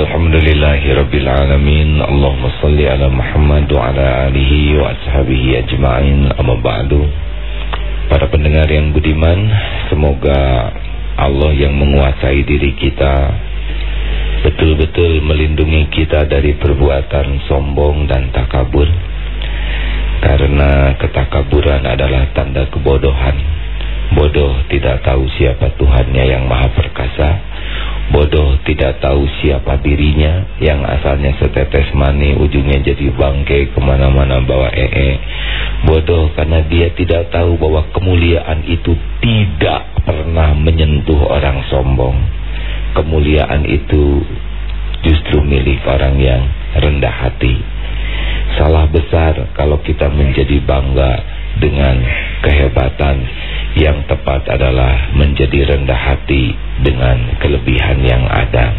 Alhamdulillahirrabbilalamin Allahumma salli ala Muhammad wa ala alihi wa ashabihi ajma'in. Amma ba'du. Para pendengar yang budiman Semoga Allah yang menguasai diri kita Betul-betul melindungi kita dari perbuatan sombong dan takabur. Karena ketakaburan adalah tanda kebodohan. Bodoh tidak tahu siapa Tuhannya yang maha perkasa Bodoh tidak tahu siapa dirinya Yang asalnya setetes mani Ujungnya jadi bangke ke mana-mana bawa ee. Bodoh karena dia tidak tahu bahwa kemuliaan itu Tidak pernah menyentuh orang sombong. Kemuliaan itu justru milik orang yang rendah hati. Salah besar kalau kita menjadi bangga dengan kehebatan yang tepat adalah menjadi rendah hati dengan kelebihan yang ada.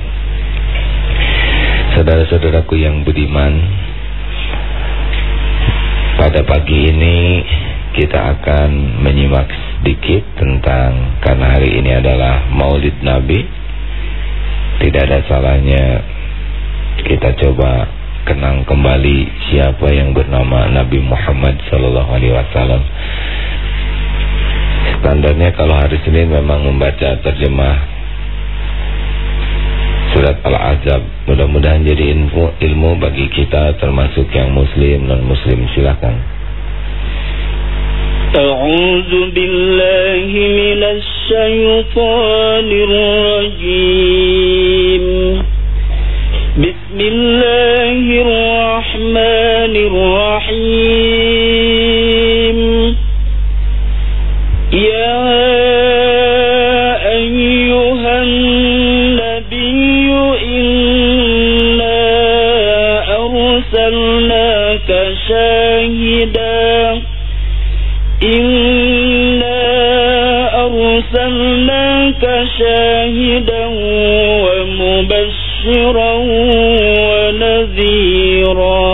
Saudara-saudaraku yang budiman, pada pagi ini kita akan menyimak sedikit tentang karena hari ini adalah Maulid Nabi. Tidak ada salahnya kita coba kenang kembali siapa yang bernama Nabi Muhammad sallallahu alaihi wasallam Standarnya kalau hari Senin memang membaca terjemah surat Al-Azab. Mudah-mudahan jadi info, ilmu bagi kita termasuk yang muslim non muslim silakan. أعوذ بالله من الشيطان الرجيم بسم الله الرحمن الرحيم. يا أيها النبي إنا أرسلناك شاهدا. إنا أرسلناك شاهدا ومبشرا. ونذيرا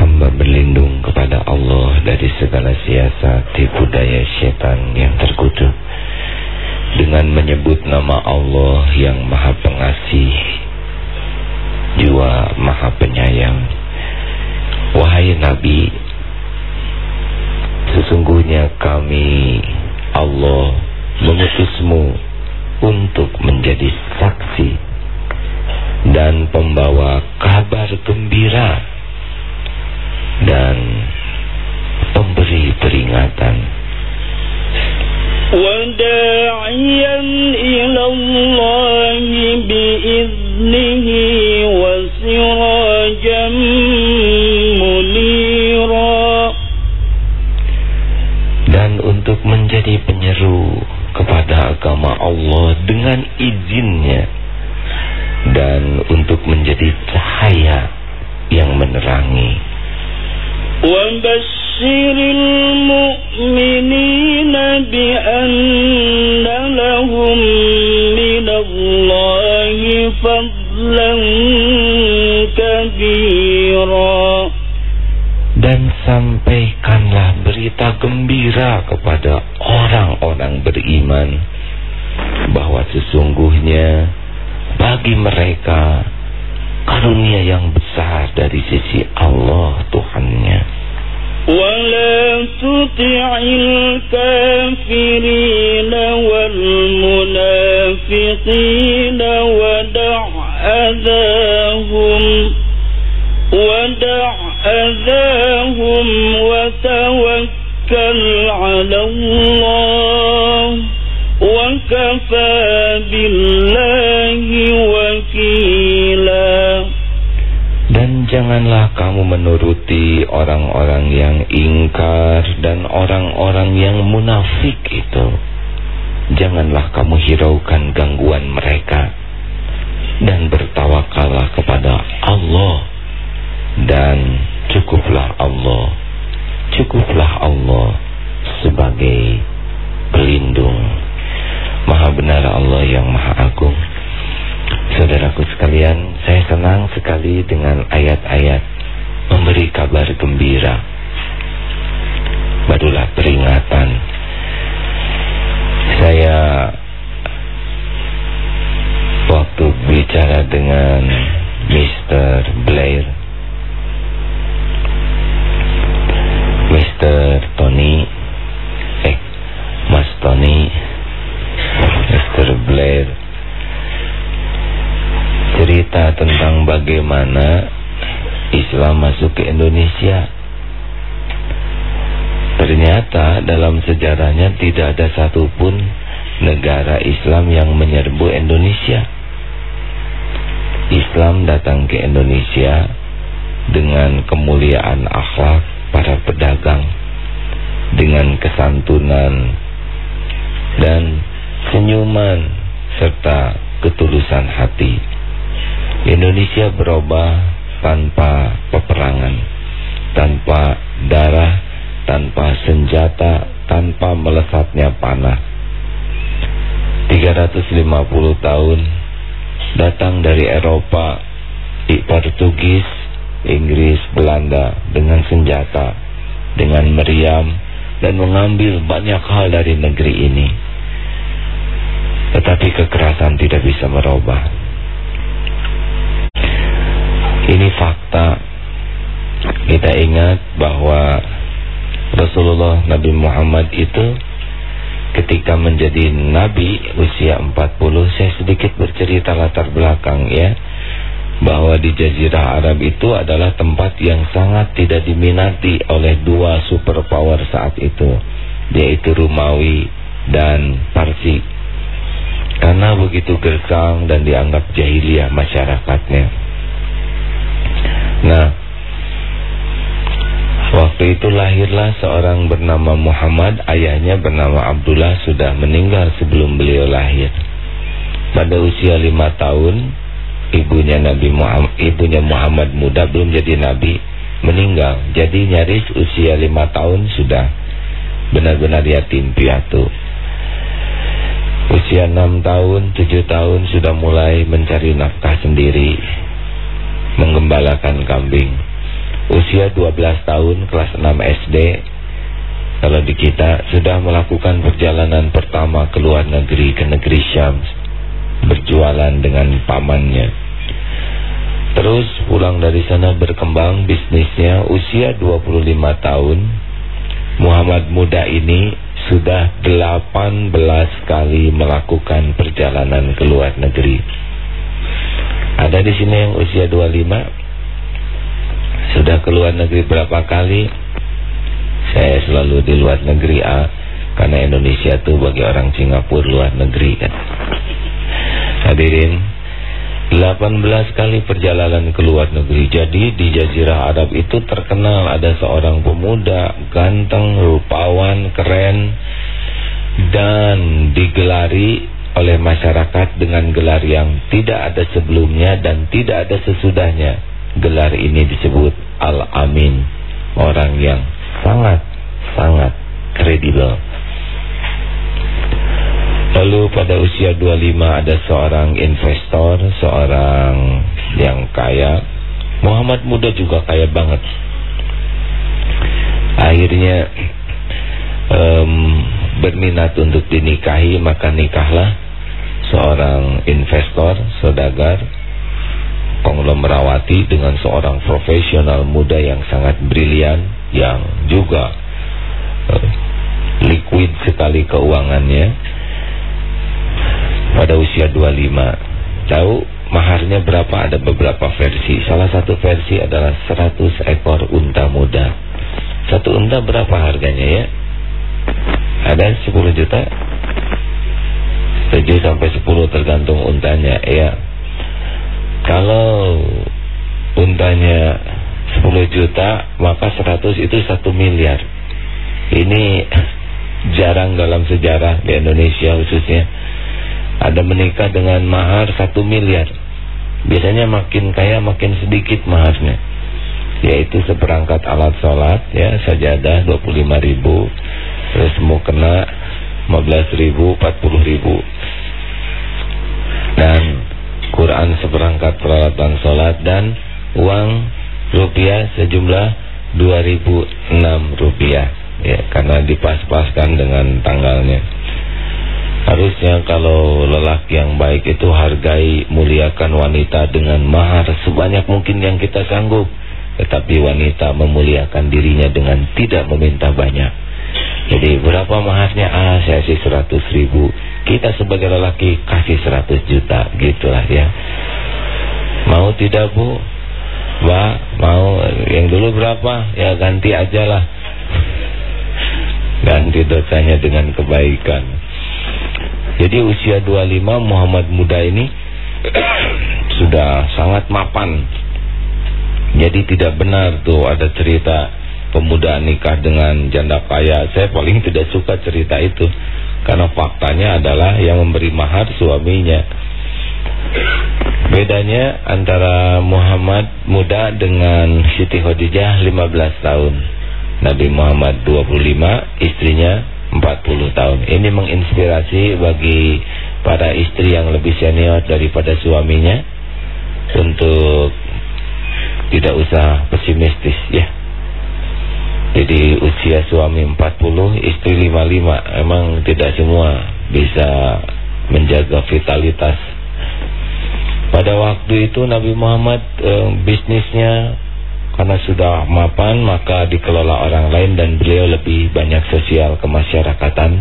Hamba berlindung kepada Allah dari segala siasat tipu daya setan yang terkutuk dengan menyebut nama Allah yang Maha Pengasih juga Maha Penyayang. Wahai Nabi, sesungguhnya kami Allah mengutusmu untuk menjadi saksi dan pembawa kabar gembira dan pemberi peringatan. وداعيا إلى الله بإذنه وسراجا منيرا Dan untuk menjadi penyeru kepada agama Allah dengan izinnya dan untuk menjadi cahaya yang menerangi وبشر المؤمنين بأن لهم من الله فضلا كبيرا dan sampaikanlah berita gembira kepada orang-orang beriman dari sisi Allah Tuhannya wala tuti'il kafirin wal munafiqin wada' adahum wada' adahum wa tawakkal 'ala Allah وكفى بالله وكيلا janganlah kamu menuruti orang-orang yang ingkar dan orang-orang yang munafik itu. Janganlah kamu hiraukan gangguan mereka. Dan bertawakallah kepada Allah. Dan cukuplah Allah. Cukuplah Allah sebagai pelindung. Maha benar Allah yang maha agung. Saudaraku sekalian, saya senang sekali dengan ayat-ayat memberi kabar gembira. Barulah peringatan. Ke Indonesia. Ternyata dalam sejarahnya tidak ada satupun negara Islam yang menyerbu Indonesia. Islam datang ke Indonesia dengan kemuliaan akhlak para pedagang, dengan kesantunan dan senyuman serta ketulusan hati. Indonesia berubah tanpa peperangan, tanpa darah, tanpa senjata, tanpa melesatnya panah. 350 tahun datang dari Eropa, Portugis, Inggris, Belanda dengan senjata, dengan meriam dan mengambil banyak hal dari negeri ini. Tetapi kekerasan tidak bisa merubah. Ini fakta. Kita ingat bahwa Rasulullah Nabi Muhammad itu ketika menjadi nabi usia 40 saya sedikit bercerita latar belakang ya. Bahwa di Jazirah Arab itu adalah tempat yang sangat tidak diminati oleh dua superpower saat itu yaitu Rumawi dan Parsi. Karena begitu gersang dan dianggap jahiliyah masyarakatnya nah waktu itu lahirlah seorang bernama Muhammad ayahnya bernama Abdullah sudah meninggal sebelum beliau lahir pada usia lima tahun ibunya Nabi Muhammad, ibunya Muhammad muda belum jadi nabi meninggal. Jadi nyaris usia lima tahun sudah benar-benar yatim piatu. Usia enam tahun, tujuh tahun sudah mulai mencari nafkah sendiri, menggembalakan kambing. Usia dua belas tahun, kelas enam SD, kalau di kita sudah melakukan perjalanan pertama ke luar negeri, ke negeri Syams berjualan dengan pamannya. Terus pulang dari sana berkembang bisnisnya usia 25 tahun. Muhammad muda ini sudah 18 kali melakukan perjalanan ke luar negeri. Ada di sini yang usia 25 sudah ke luar negeri berapa kali? Saya selalu di luar negeri A karena Indonesia tuh bagi orang Singapura luar negeri kan. Hadirin 18 kali perjalanan ke luar negeri Jadi di Jazirah Arab itu terkenal Ada seorang pemuda Ganteng, rupawan, keren Dan digelari oleh masyarakat Dengan gelar yang tidak ada sebelumnya Dan tidak ada sesudahnya Gelar ini disebut Al-Amin Orang yang sangat-sangat kredibel Lalu pada usia 25 ada seorang investor, seorang yang kaya. Muhammad muda juga kaya banget. Akhirnya um, berminat untuk dinikahi, maka nikahlah seorang investor, saudagar, konglomerawati dengan seorang profesional muda yang sangat brilian, yang juga uh, liquid sekali keuangannya. Pada usia 25 tahu maharnya berapa? Ada beberapa versi. Salah satu versi adalah 100 ekor unta muda. Satu unta berapa harganya ya? Ada 10 juta 7 sampai 10 tergantung untanya ya kalau untanya 10 juta maka 100 itu 1 miliar ini jarang dalam sejarah di Indonesia khususnya ada menikah dengan mahar satu miliar. Biasanya makin kaya makin sedikit maharnya. Yaitu seperangkat alat sholat ya sajadah 25 ribu. Terus mau kena 15 ribu 40 ribu. Dan Quran seperangkat peralatan sholat dan uang rupiah sejumlah 2006 rupiah ya karena dipas-paskan dengan tanggalnya Harusnya kalau lelaki yang baik itu hargai, muliakan wanita dengan mahar sebanyak mungkin yang kita sanggup. Tetapi wanita memuliakan dirinya dengan tidak meminta banyak. Jadi berapa maharnya? Ah saya sih 100 ribu. Kita sebagai lelaki kasih 100 juta. Gitulah ya. tidak bu Mbak mau yang dulu berapa ya ganti aja lah ganti dosanya dengan kebaikan jadi usia 25 Muhammad muda ini sudah sangat mapan jadi tidak benar tuh ada cerita pemuda nikah dengan janda kaya saya paling tidak suka cerita itu karena faktanya adalah yang memberi mahar suaminya Bedanya antara Muhammad muda dengan Siti Khadijah 15 tahun. Nabi Muhammad 25, istrinya 40 tahun. Ini menginspirasi bagi para istri yang lebih senior daripada suaminya untuk tidak usah pesimistis ya. Jadi usia suami 40, istri 55. Emang tidak semua bisa menjaga vitalitas pada waktu itu Nabi Muhammad e, bisnisnya karena sudah mapan maka dikelola orang lain dan beliau lebih banyak sosial kemasyarakatan.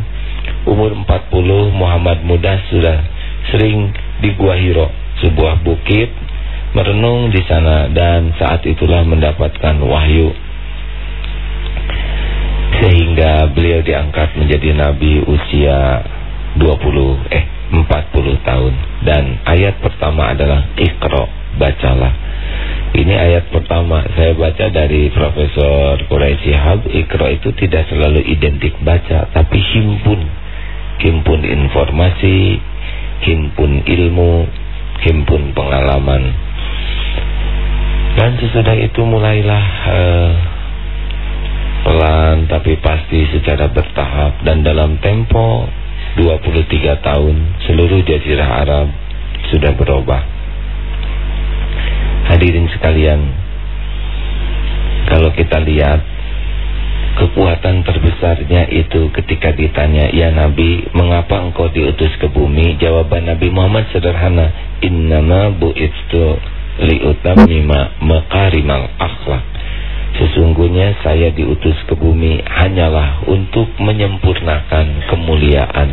Umur 40 Muhammad muda sudah sering di Gua Hiro, sebuah bukit, merenung di sana dan saat itulah mendapatkan wahyu. Sehingga beliau diangkat menjadi nabi usia 20 eh 40 tahun. Dan ayat pertama adalah Iqra bacalah. Ini ayat pertama saya baca dari Profesor Quraisy Hab. Iqra itu tidak selalu identik baca tapi himpun. Himpun informasi himpun ilmu himpun pengalaman. Dan sesudah itu mulailah uh, pelan tapi pasti secara bertahap dan dalam tempo 23 tahun seluruh jazirah Arab sudah berubah. Hadirin sekalian, kalau kita lihat kekuatan terbesarnya itu ketika ditanya, "Ya Nabi, mengapa engkau diutus ke bumi?" Jawaban Nabi Muhammad sederhana, "Innama bu'itstu liutammima makarimal akhlak." Sesungguhnya saya diutus ke bumi hanyalah untuk menyempurnakan kemuliaan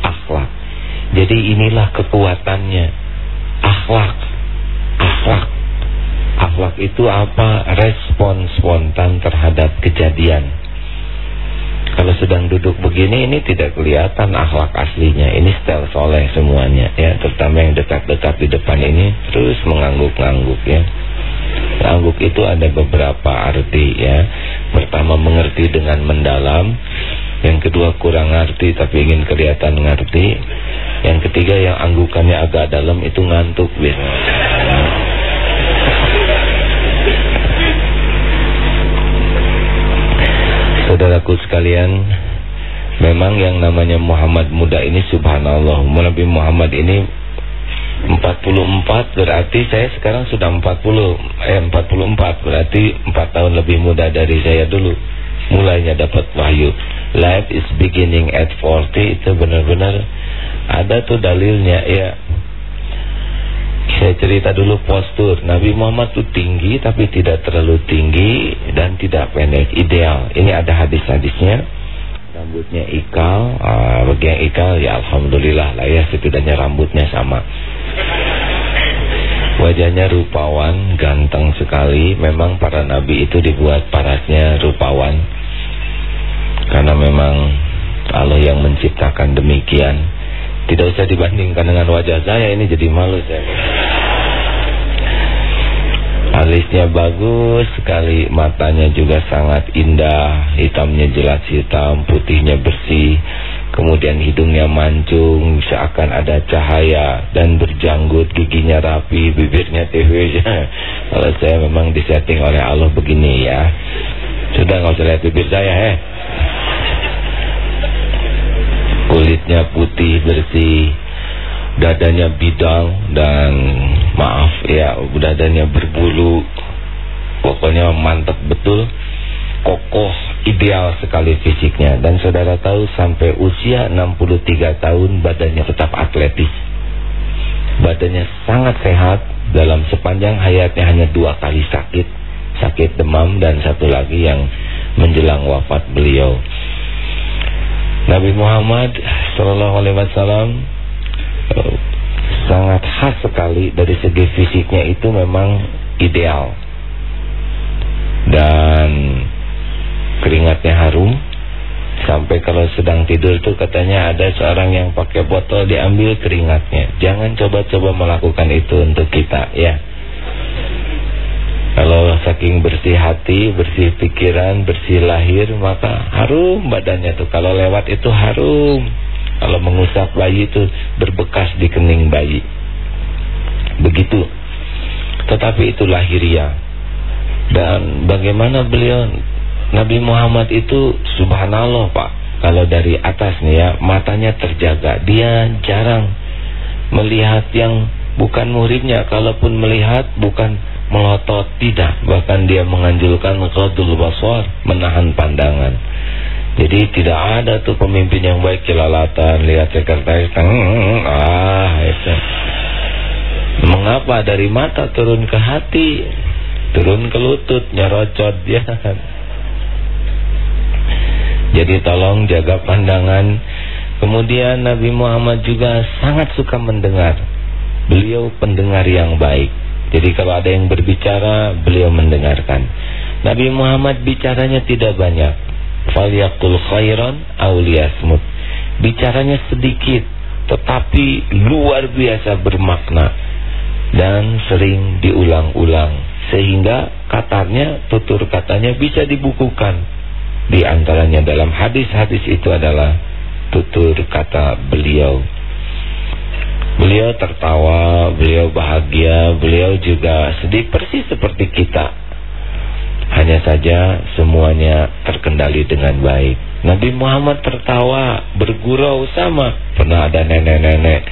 akhlak. Jadi inilah kekuatannya. Akhlak. Akhlak. Akhlak itu apa? Respon spontan terhadap kejadian. Kalau sedang duduk begini ini tidak kelihatan akhlak aslinya. Ini style soleh semuanya ya, terutama yang dekat-dekat di depan ini terus mengangguk-angguk ya. Angguk itu ada beberapa arti ya. Pertama mengerti dengan mendalam, yang kedua kurang ngerti tapi ingin kelihatan ngerti, yang ketiga yang anggukannya agak dalam itu ngantuk biasanya. Saudaraku sekalian, memang yang namanya Muhammad muda ini subhanallah, Nabi Muhammad ini 44 berarti saya sekarang sudah 40 eh 44 berarti 4 tahun lebih muda dari saya dulu. Mulainya dapat wahyu. Life is beginning at 40 itu benar-benar ada tuh dalilnya ya. Saya cerita dulu postur. Nabi Muhammad tuh tinggi tapi tidak terlalu tinggi dan tidak pendek. Ideal. Ini ada hadis-hadisnya. Rambutnya ikal uh, bagi yang ikal ya Alhamdulillah lah ya setidaknya rambutnya sama Wajahnya rupawan, ganteng sekali. Memang para nabi itu dibuat parasnya rupawan. Karena memang Allah yang menciptakan demikian. Tidak usah dibandingkan dengan wajah saya, ini jadi malu saya. Alisnya bagus sekali, matanya juga sangat indah, hitamnya jelas hitam, putihnya bersih Kemudian hidungnya mancung seakan ada cahaya dan berjanggut giginya rapi, bibirnya TV. Kalau saya memang disetting oleh Allah begini ya. Sudah nggak usah lihat bibir saya, he. Kulitnya putih bersih, dadanya bidang dan maaf ya, dadanya berbulu. Pokoknya mantap betul, kokoh ideal sekali fisiknya. Dan saudara tahu sampai usia 63 tahun badannya tetap atletis. Badannya sangat sehat dalam sepanjang hayatnya hanya dua kali sakit. Sakit demam dan satu lagi yang menjelang wafat beliau. Nabi Muhammad Shallallahu Alaihi Wasallam sangat khas sekali dari segi fisiknya itu memang ideal. Dan keringatnya harum sampai kalau sedang tidur tuh katanya ada seorang yang pakai botol diambil keringatnya jangan coba-coba melakukan itu untuk kita ya kalau saking bersih hati, bersih pikiran, bersih lahir maka harum badannya tuh kalau lewat itu harum kalau mengusap bayi itu berbekas di kening bayi. Begitu. Tetapi itu lahiriah. Dan bagaimana beliau Nabi Muhammad itu subhanallah Pak. Kalau dari atas nih ya, matanya terjaga. Dia jarang melihat yang bukan muridnya. Kalaupun melihat bukan melotot, tidak. Bahkan dia menganjurkan qadul basar, menahan pandangan. Jadi tidak ada tuh pemimpin yang baik kelalatan lihat sekretaris hmm, ah itu. Mengapa dari mata turun ke hati, turun ke lutut, nyerocot dia. Jadi tolong jaga pandangan. Kemudian Nabi Muhammad juga sangat suka mendengar. Beliau pendengar yang baik. Jadi kalau ada yang berbicara, beliau mendengarkan. Nabi Muhammad bicaranya tidak banyak falyaqul khairan aw liyasmut. Bicaranya sedikit tetapi luar biasa bermakna dan sering diulang-ulang sehingga katanya tutur katanya bisa dibukukan. Di antaranya dalam hadis-hadis itu adalah tutur kata beliau. Beliau tertawa, beliau bahagia, beliau juga sedih persis seperti kita hanya saja semuanya terkendali dengan baik. Nabi Muhammad tertawa, bergurau sama. Pernah ada nenek-nenek.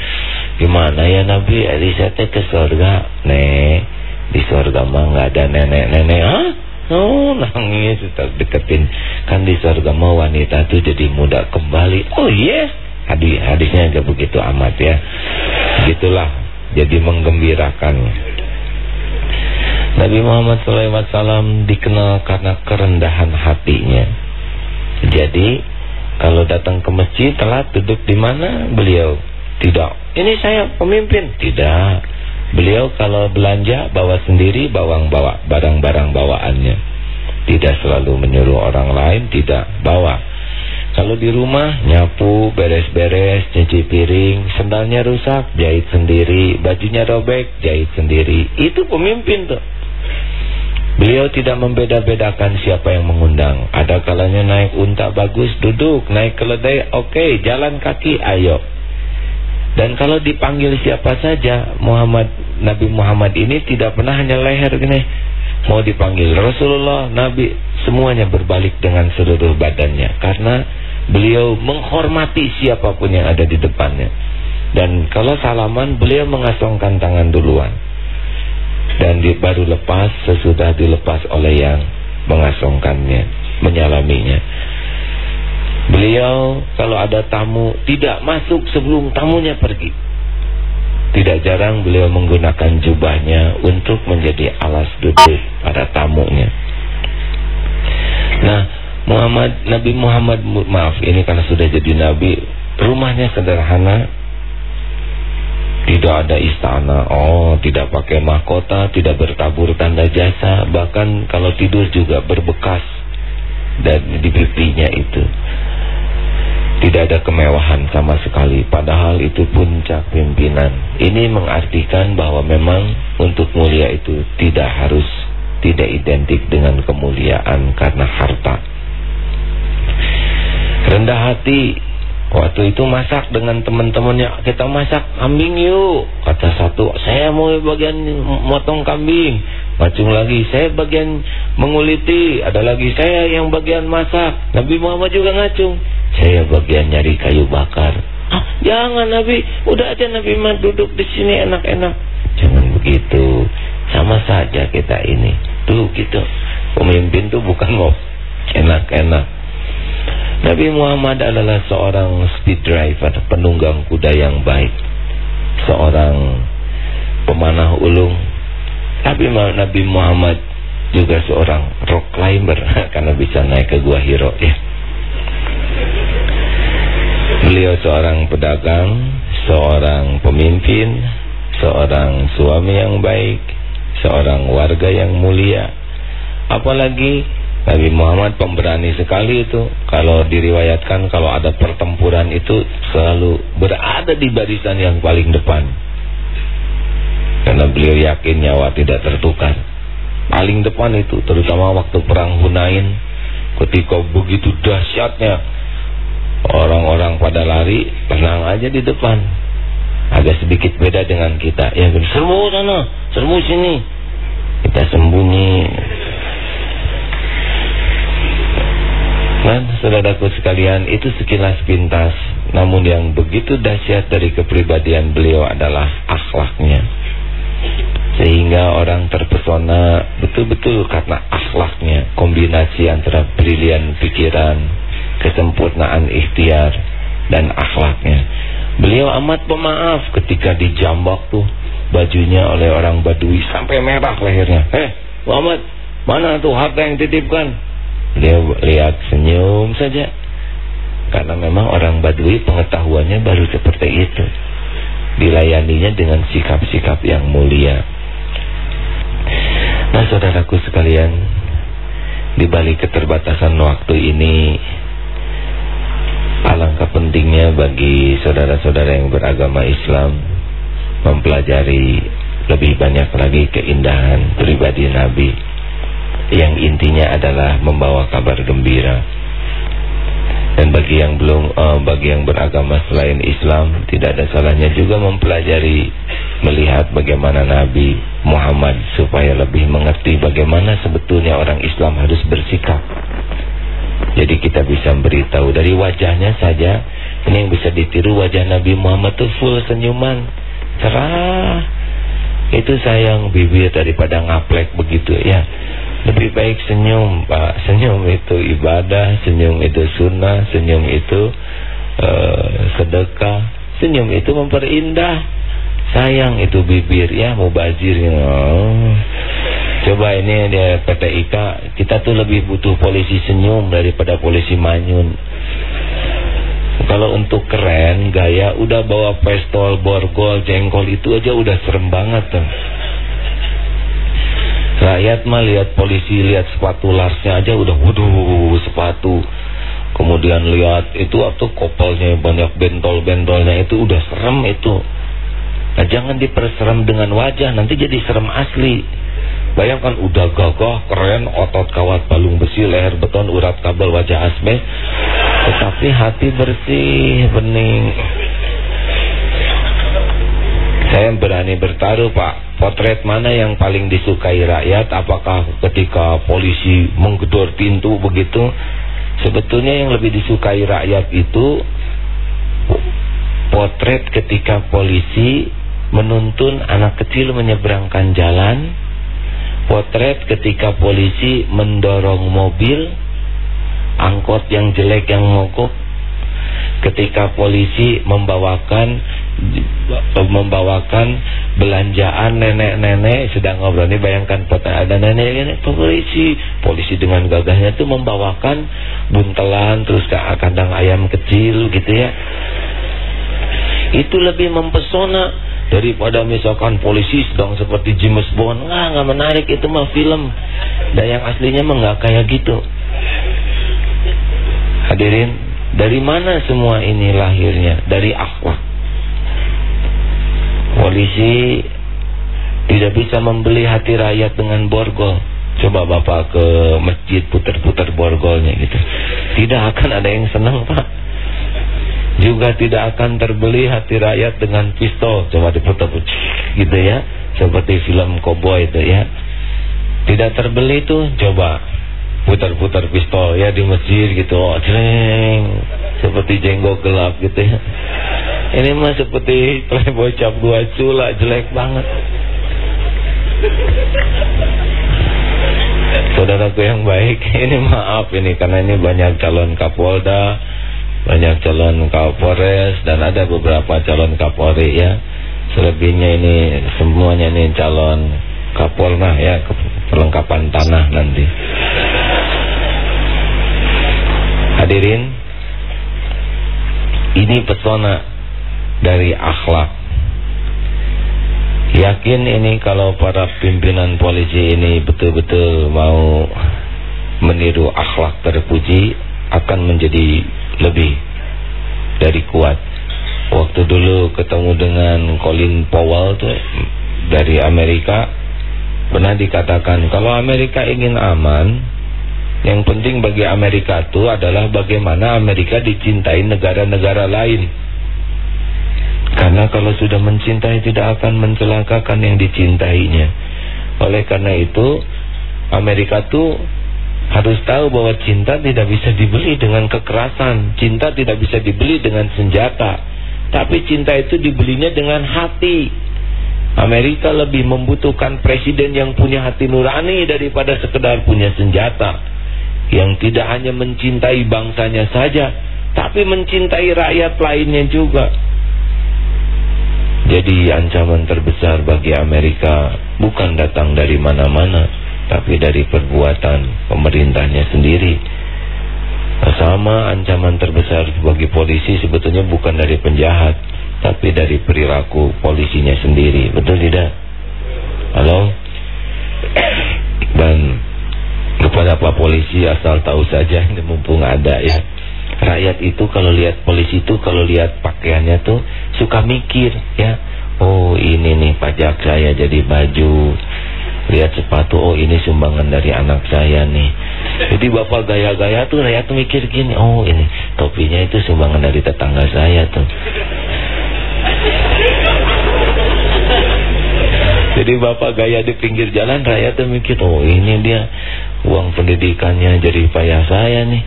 Gimana ya Nabi, Elisa teh ke surga? Nek, di surga mah ada nenek-nenek. Hah? Oh nangis tetap deketin kan di surga mah wanita tuh jadi muda kembali. Oh yes, hadis hadisnya agak begitu amat ya. Gitulah jadi menggembirakan. Nabi Muhammad SAW dikenal karena kerendahan hatinya. Jadi kalau datang ke masjid telat duduk di mana beliau? Tidak. Ini saya pemimpin. Tidak. Beliau kalau belanja bawa sendiri bawang bawa barang-barang bawaannya. Tidak selalu menyuruh orang lain, tidak bawa. Kalau di rumah nyapu, beres-beres, cuci piring, sendalnya rusak, jahit sendiri, bajunya robek, jahit sendiri. Itu pemimpin tuh. Beliau tidak membeda-bedakan siapa yang mengundang. Ada kalanya naik unta bagus, duduk. Naik keledai, oke. Okay. Jalan kaki, ayo. Dan kalau dipanggil siapa saja, Muhammad Nabi Muhammad ini tidak pernah hanya leher gini. Mau dipanggil Rasulullah, Nabi, semuanya berbalik dengan seluruh badannya. Karena beliau menghormati siapa pun yang ada di depannya. Dan kalau salaman, beliau mengasongkan tangan duluan dan di, baru lepas sesudah dilepas oleh yang mengasongkannya, menyalaminya. Beliau kalau ada tamu tidak masuk sebelum tamunya pergi. Tidak jarang beliau menggunakan jubahnya untuk menjadi alas duduk para tamunya. Nah, Muhammad Nabi Muhammad maaf ini karena sudah jadi nabi, rumahnya sederhana, tidak ada istana, oh tidak pakai mahkota, tidak bertabur tanda jasa, bahkan kalau tidur juga berbekas dan di pipinya itu. Tidak ada kemewahan sama sekali, padahal itu puncak pimpinan. Ini mengartikan bahwa memang untuk mulia itu tidak harus, tidak identik dengan kemuliaan karena harta. Rendah hati. Waktu itu masak dengan teman-temannya Kita masak kambing yuk Kata satu. Saya mau bagian motong kambing. Macung lagi Saya bagian menguliti. Ada lagi saya yang bagian masak. Nabi Muhammad juga ngacung Saya bagian nyari kayu bakar. Ah, Jangan Nabi. Udah aja Nabi Muhammad duduk di sini enak-enak. Jangan begitu. Sama saja kita ini. Tuh gitu. Pemimpin tuh bukan mau enak-enak. Nabi Muhammad adalah seorang speed driver, penunggang kuda yang baik. Seorang pemanah ulung. Tapi Nabi Muhammad juga seorang rock climber. Karena bisa naik ke Gua Hiro ya. Beliau seorang pedagang, seorang pemimpin, seorang suami yang baik, seorang warga yang mulia. Apalagi Nabi Muhammad pemberani sekali itu. Kalau diriwayatkan kalau ada pertempuran itu selalu berada di barisan yang paling depan. Karena beliau yakin nyawa tidak tertukar. Paling depan itu terutama waktu perang Hunain ketika begitu dahsyatnya orang-orang pada lari, tenang aja di depan. Agak sedikit beda dengan kita. Ya, serbu sana, serbu sini. Kita sembunyi Nah, saudaraku sekalian, itu sekilas pintas. Namun yang begitu dahsyat dari kepribadian beliau adalah akhlaknya. Sehingga orang terpesona betul-betul karena akhlaknya. Kombinasi antara brilian pikiran, kesempurnaan ikhtiar, dan akhlaknya. Beliau amat pemaaf ketika dijambak tuh bajunya oleh orang badui sampai merah lehernya. Eh, Muhammad, mana tuh harta yang titipkan? Dia lihat senyum saja. Karena memang orang Badui pengetahuannya baru seperti itu. Dilayaninya dengan sikap-sikap yang mulia. Nah saudaraku sekalian, di balik keterbatasan waktu ini, alangkah pentingnya bagi saudara-saudara yang beragama Islam mempelajari lebih banyak lagi keindahan pribadi Nabi yang intinya adalah membawa kabar gembira. Dan bagi yang belum uh, bagi yang beragama selain Islam tidak ada salahnya juga mempelajari melihat bagaimana Nabi Muhammad supaya lebih mengerti bagaimana sebetulnya orang Islam harus bersikap. Jadi kita bisa beritahu dari wajahnya saja ini yang bisa ditiru wajah Nabi Muhammad itu full senyuman, cerah. Itu sayang bibir daripada ngaplek begitu ya. Lebih baik senyum Pak Senyum itu ibadah Senyum itu sunnah Senyum itu uh, sedekah Senyum itu memperindah Sayang itu bibir Ya mubazir oh. Coba ini dia PT Ika Kita tuh lebih butuh polisi senyum Daripada polisi manyun Kalau untuk keren Gaya udah bawa pistol Borgol, jengkol Itu aja udah serem banget tuh Rakyat mah lihat polisi, lihat sepatu larsnya aja udah waduh sepatu. Kemudian lihat itu atau kopelnya banyak bentol-bentolnya itu udah serem itu. Nah jangan diperserem dengan wajah, nanti jadi serem asli. Bayangkan udah gagah, keren, otot kawat balung besi, leher beton, urat kabel, wajah asbes. Tetapi hati bersih, bening. Saya berani bertaruh Pak Potret mana yang paling disukai rakyat Apakah ketika polisi menggedor pintu begitu Sebetulnya yang lebih disukai rakyat itu Potret ketika polisi menuntun anak kecil menyeberangkan jalan Potret ketika polisi mendorong mobil Angkot yang jelek yang mogok. Ketika polisi membawakan membawakan belanjaan nenek-nenek sedang ngobrol. Ini bayangkan foto ada nenek-nenek polisi. Polisi dengan gagahnya itu membawakan buntelan terus ke kandang ayam kecil gitu ya itu lebih mempesona daripada misalkan polisi sedang seperti James Bond nggak nggak menarik itu mah film dan yang aslinya mah kayak gitu hadirin dari mana semua ini lahirnya dari akhlak Polisi tidak bisa membeli hati rakyat dengan borgol. Coba Bapak ke masjid putar-putar borgolnya gitu. Tidak akan ada yang senang Pak. Juga tidak akan terbeli hati rakyat dengan pistol. Coba diputar-putar gitu ya. Seperti film koboi itu ya. Tidak terbeli tuh coba putar-putar pistol ya di masjid gitu. Oh, Seperti jenggot gelap gitu ya. Ini mah seperti playboy cap dua cula jelek banget. Saudaraku yang baik, ini maaf ini karena ini banyak calon Kapolda, banyak calon Kapolres dan ada beberapa calon Kapolri ya. Selebihnya ini semuanya ini calon Kapolna ya, perlengkapan tanah nanti. Hadirin, ini pesona dari akhlak. Yakin ini kalau para pimpinan polisi ini betul-betul mau meniru akhlak terpuji akan menjadi lebih dari kuat. Waktu dulu ketemu dengan Colin Powell tuh dari Amerika pernah dikatakan kalau Amerika ingin aman, yang penting bagi Amerika itu adalah bagaimana Amerika dicintai negara-negara lain. Karena kalau sudah mencintai tidak akan mencelakakan yang dicintainya. Oleh karena itu, Amerika tuh harus tahu bahwa cinta tidak bisa dibeli dengan kekerasan. Cinta tidak bisa dibeli dengan senjata. Tapi cinta itu dibelinya dengan hati. Amerika lebih membutuhkan presiden yang punya hati nurani daripada sekedar punya senjata. Yang tidak hanya mencintai bangsanya saja, tapi mencintai rakyat lainnya juga. Jadi ancaman terbesar bagi Amerika bukan datang dari mana-mana, tapi dari perbuatan pemerintahnya sendiri. Sama ancaman terbesar bagi polisi sebetulnya bukan dari penjahat, tapi dari perilaku polisinya sendiri. Betul tidak? Halo? Dan kepada Pak Polisi asal tahu saja ini mumpung ada ya. Rakyat itu kalau lihat polisi itu kalau lihat pakaiannya tuh suka mikir ya. Oh ini nih pajak saya jadi baju. Lihat sepatu oh ini sumbangan dari anak saya nih. Jadi bapak gaya-gaya tuh tuh mikir gini. Oh ini topinya itu sumbangan dari tetangga saya tuh. Jadi bapak gaya di pinggir jalan rakyat tuh mikir oh ini dia uang pendidikannya jadi payah saya nih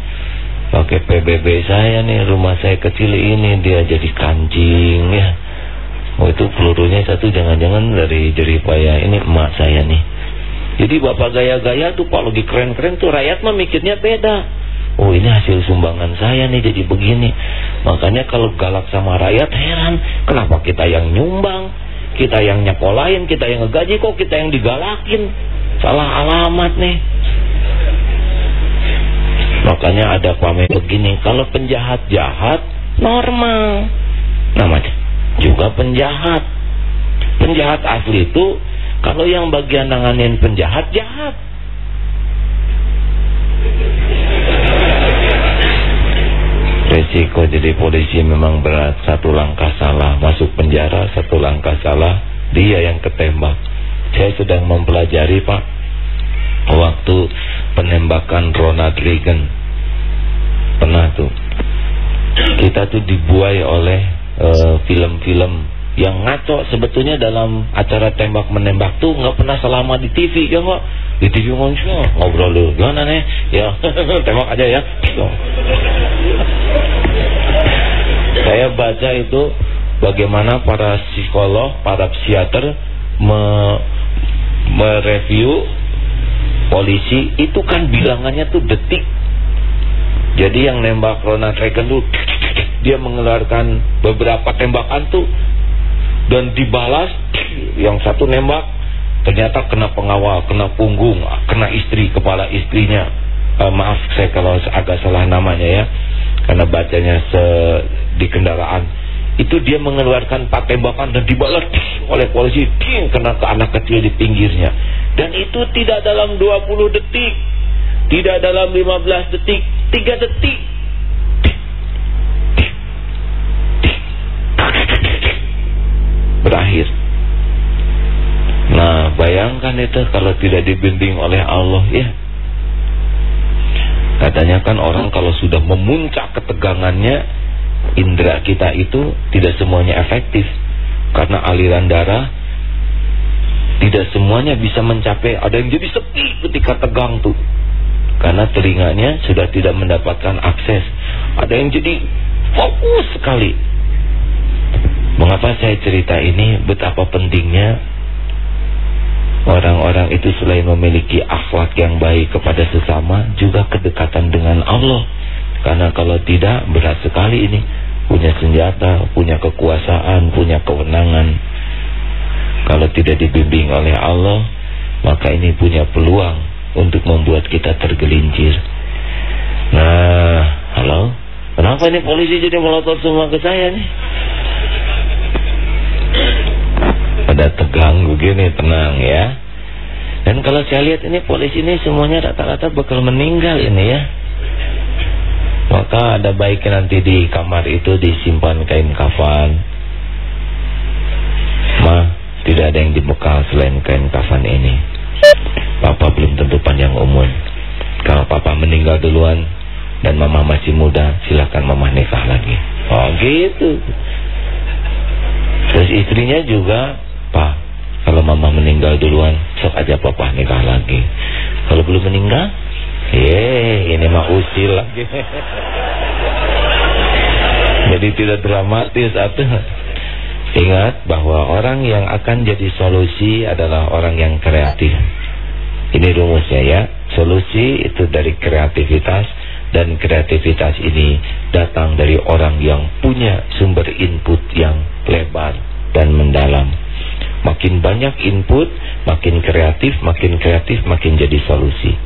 pakai PBB saya nih rumah saya kecil ini dia jadi kancing ya oh itu pelurunya satu jangan-jangan dari jeripaya ini emak saya nih. Jadi bapak gaya-gaya tuh kalau lagi keren-keren tuh rakyat mah mikirnya beda. Oh ini hasil sumbangan saya nih jadi begini. Makanya kalau galak sama rakyat heran kenapa kita yang nyumbang? Kita yang nyekolahin kita yang ngegaji kok kita yang digalakin? Salah alamat nih. Makanya ada pamer begini, kalau penjahat jahat normal. Namanya juga penjahat. Penjahat asli itu kalau yang bagian nanganin penjahat jahat. Resiko jadi polisi memang berat. Satu langkah salah Masuk penjara Satu langkah salah Dia yang ketembak. Saya sedang mempelajari pak. Waktu penembakan Ronald Reagan. Pernah tuh. Kita tuh dibuai oleh eh, film-film uh, yang ngaco sebetulnya dalam acara tembak menembak tuh nggak pernah selama di TV ya kok di TV ngomong ngobrol dulu gimana nih? Ya tembak aja ya. Saya baca itu bagaimana para psikolog para psikiater me mereview polisi. Itu kan bilangannya tuh detik. Jadi yang nembak Ronald Reagan tuh dia mengeluarkan beberapa tembakan tuh dan dibalas yang satu nembak ternyata kena pengawal, kena punggung, kena istri, kepala istrinya. Uh, maaf saya kalau agak salah namanya ya. Karena bacanya se di kendaraan. Itu dia mengeluarkan empat tembakan dan dibalas oleh polisi, kena ke anak kecil di pinggirnya. Dan itu tidak dalam 20 detik. Tidak dalam 15 detik, 3 detik. Berakhir. Nah, bayangkan itu kalau tidak dibimbing oleh Allah ya. Katanya kan orang kalau sudah memuncak ketegangannya, indera kita itu tidak semuanya efektif. Karena aliran darah tidak semuanya bisa mencapai, ada yang jadi sepi ketika tegang tuh karena telinganya sudah tidak mendapatkan akses. Ada yang jadi fokus sekali. Mengapa saya cerita ini? Betapa pentingnya orang-orang itu selain memiliki akhlak yang baik kepada sesama, juga kedekatan dengan Allah. Karena kalau tidak berat sekali ini punya senjata, punya kekuasaan, punya kewenangan. Kalau tidak dibimbing oleh Allah, maka ini punya peluang untuk membuat kita tergelincir. Nah, halo? Kenapa ini polisi jadi melotot semua ke saya nih? Ada tegang begini tenang ya. Dan kalau saya lihat ini polisi ini semuanya rata-rata bakal meninggal ini ya. Maka ada baiknya nanti di kamar itu disimpan kain kafan. Ma, tidak ada yang dibekal selain kain kafan ini. Papa belum tentu panjang umur. Kalau papa meninggal duluan dan mama masih muda, silahkan mama nikah lagi. Oh gitu. Terus istrinya juga, Pak, kalau mama meninggal duluan, sok aja papa nikah lagi. Kalau belum meninggal, ye, ini mah usil lagi. Jadi tidak dramatis atau Ingat bahwa orang yang akan jadi solusi adalah orang yang kreatif. Ini rumusnya ya. Solusi itu dari kreativitas dan kreativitas ini datang dari orang yang punya sumber input yang lebar dan mendalam. Makin banyak input, makin kreatif, makin kreatif, makin jadi solusi.